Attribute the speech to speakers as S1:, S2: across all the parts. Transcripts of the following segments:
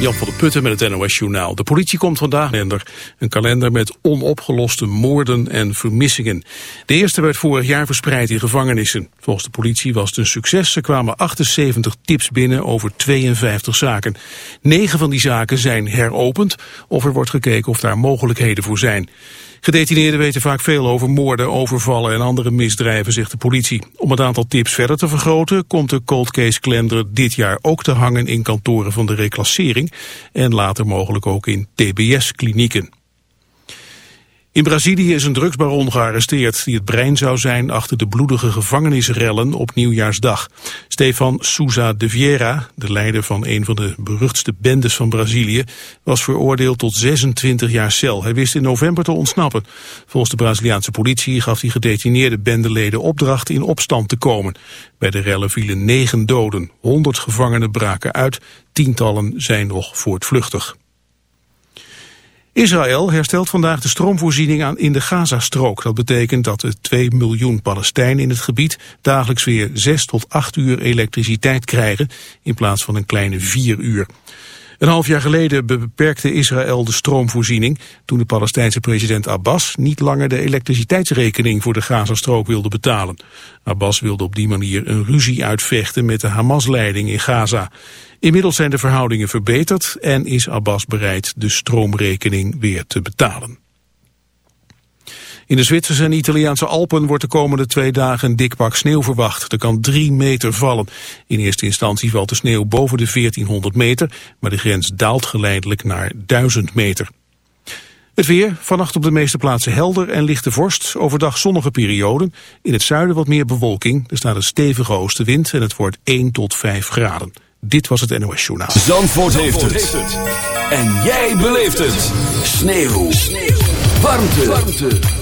S1: Jan van der Putten met het NOS Journaal. De politie komt vandaag een kalender met onopgeloste moorden en vermissingen. De eerste werd vorig jaar verspreid in gevangenissen. Volgens de politie was het een succes. Er kwamen 78 tips binnen over 52 zaken. Negen van die zaken zijn heropend of er wordt gekeken of daar mogelijkheden voor zijn. Gedetineerden weten vaak veel over moorden, overvallen en andere misdrijven, zegt de politie. Om het aantal tips verder te vergroten komt de cold case kalender dit jaar ook te hangen in kantoren van de reclassering en later mogelijk ook in TBS-klinieken. In Brazilië is een drugsbaron gearresteerd die het brein zou zijn achter de bloedige gevangenisrellen op Nieuwjaarsdag. Stefan Souza de Vieira, de leider van een van de beruchtste bendes van Brazilië, was veroordeeld tot 26 jaar cel. Hij wist in november te ontsnappen. Volgens de Braziliaanse politie gaf hij gedetineerde bendeleden opdracht in opstand te komen. Bij de rellen vielen negen doden, 100 gevangenen braken uit, tientallen zijn nog voortvluchtig. Israël herstelt vandaag de stroomvoorziening aan in de Gazastrook. Dat betekent dat de 2 miljoen Palestijnen in het gebied dagelijks weer 6 tot 8 uur elektriciteit krijgen in plaats van een kleine 4 uur. Een half jaar geleden beperkte Israël de stroomvoorziening toen de Palestijnse president Abbas niet langer de elektriciteitsrekening voor de Gazastrook wilde betalen. Abbas wilde op die manier een ruzie uitvechten met de Hamas-leiding in Gaza. Inmiddels zijn de verhoudingen verbeterd en is Abbas bereid de stroomrekening weer te betalen. In de Zwitserse en Italiaanse Alpen wordt de komende twee dagen een dik pak sneeuw verwacht. Er kan drie meter vallen. In eerste instantie valt de sneeuw boven de 1400 meter, maar de grens daalt geleidelijk naar 1000 meter. Het weer, vannacht op de meeste plaatsen helder en lichte vorst. Overdag zonnige perioden. In het zuiden wat meer bewolking. Er staat een stevige oostenwind en het wordt 1 tot 5 graden. Dit was het NOS Journaal.
S2: Zandvoort, heeft, het. En jij beleeft het. Sneeuw. Sneeuw. Warmte. Warmte.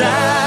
S3: pasar.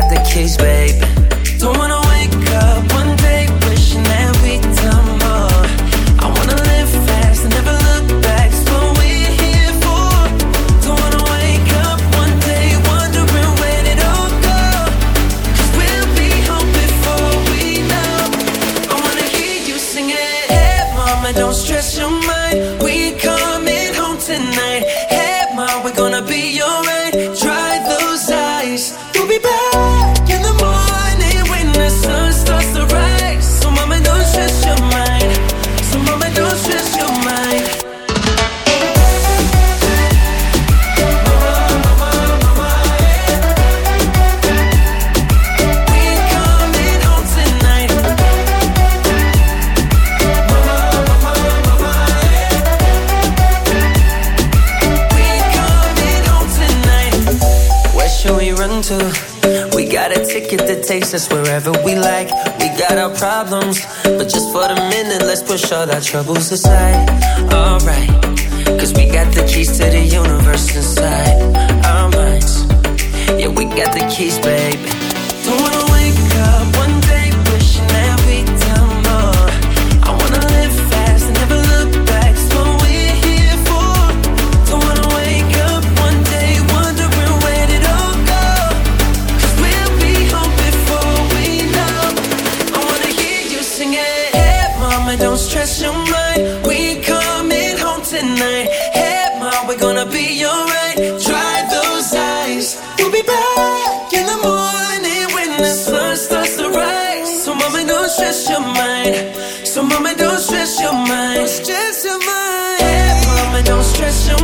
S3: got the keys, babe. problems. But just for a minute, let's push all our troubles aside
S4: just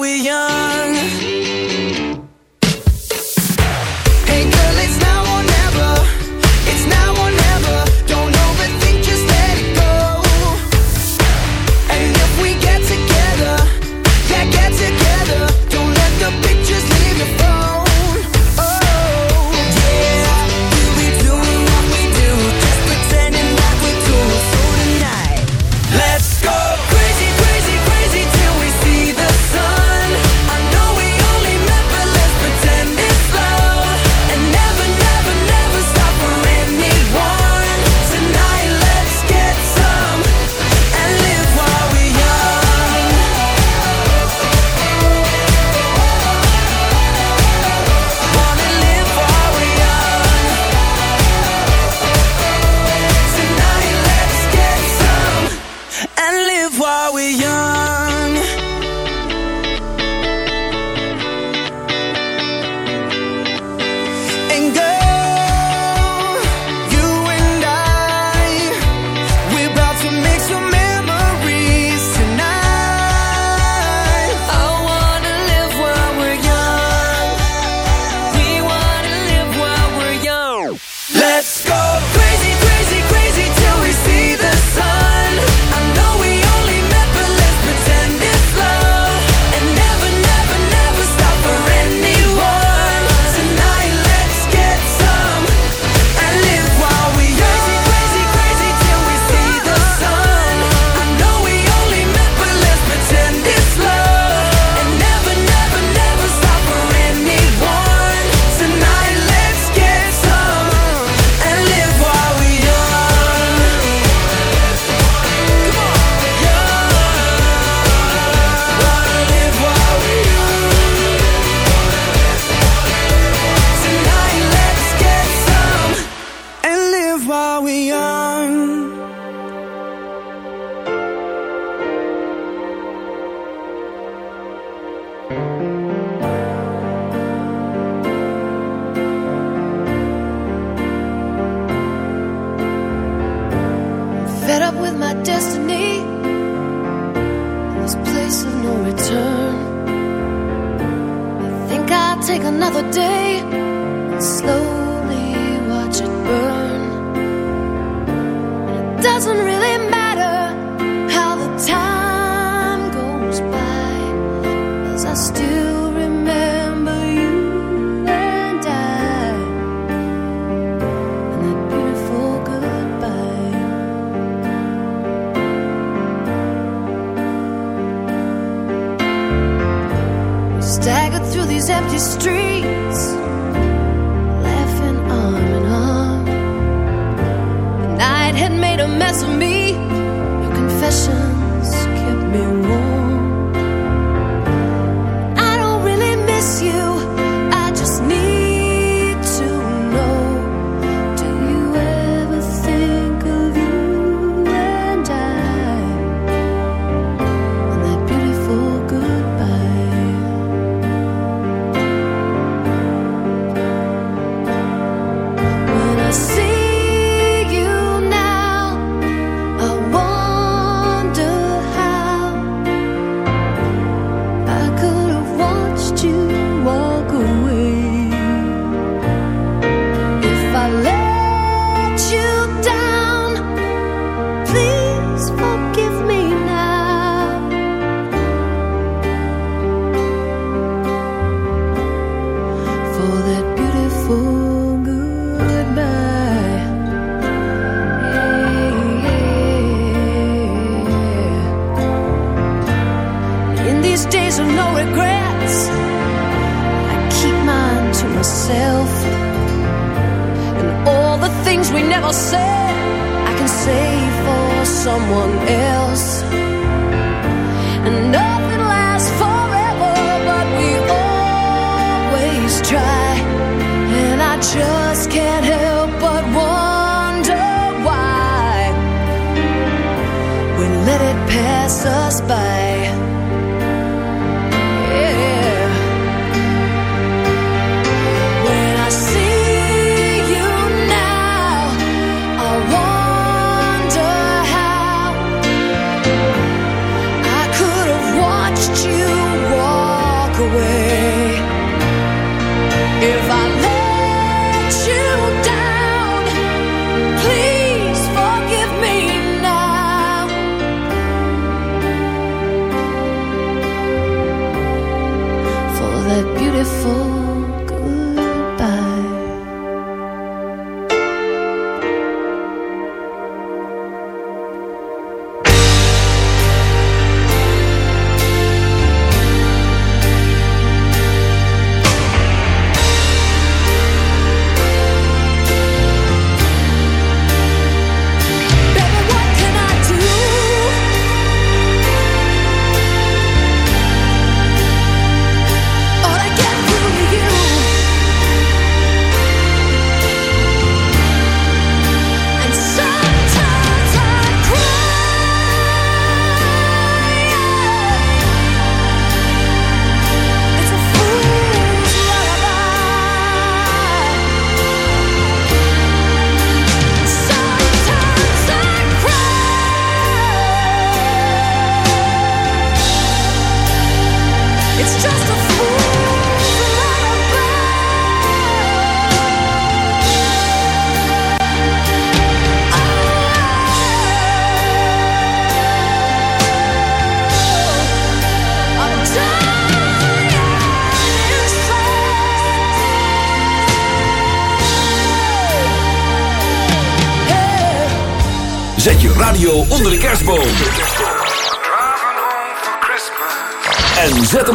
S4: we young.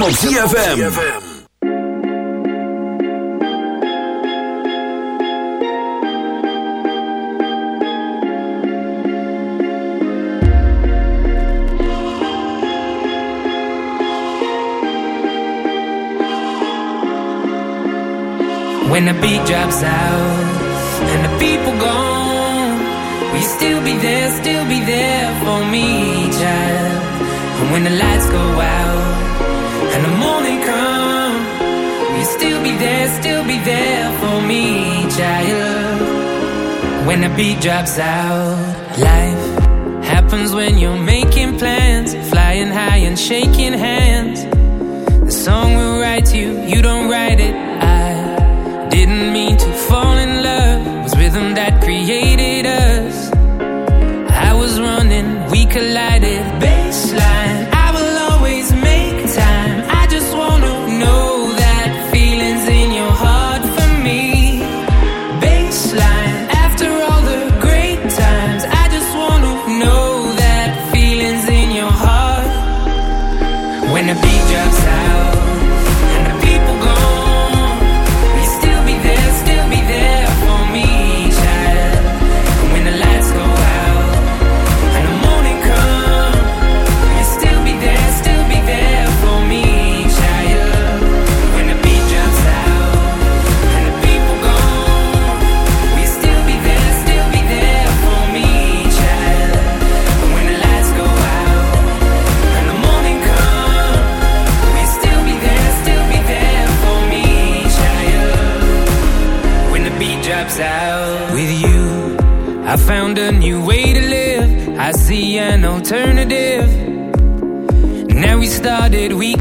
S2: van ZFM.
S3: When the beat drops out and the people gone, we still be there, still be there for me, child. And when the lights go there, still be there for me, child. When the beat drops out, life happens when you're making plans, flying high and shaking hands. The song will write you, you don't write it. I didn't mean to fall in love, it was rhythm that created.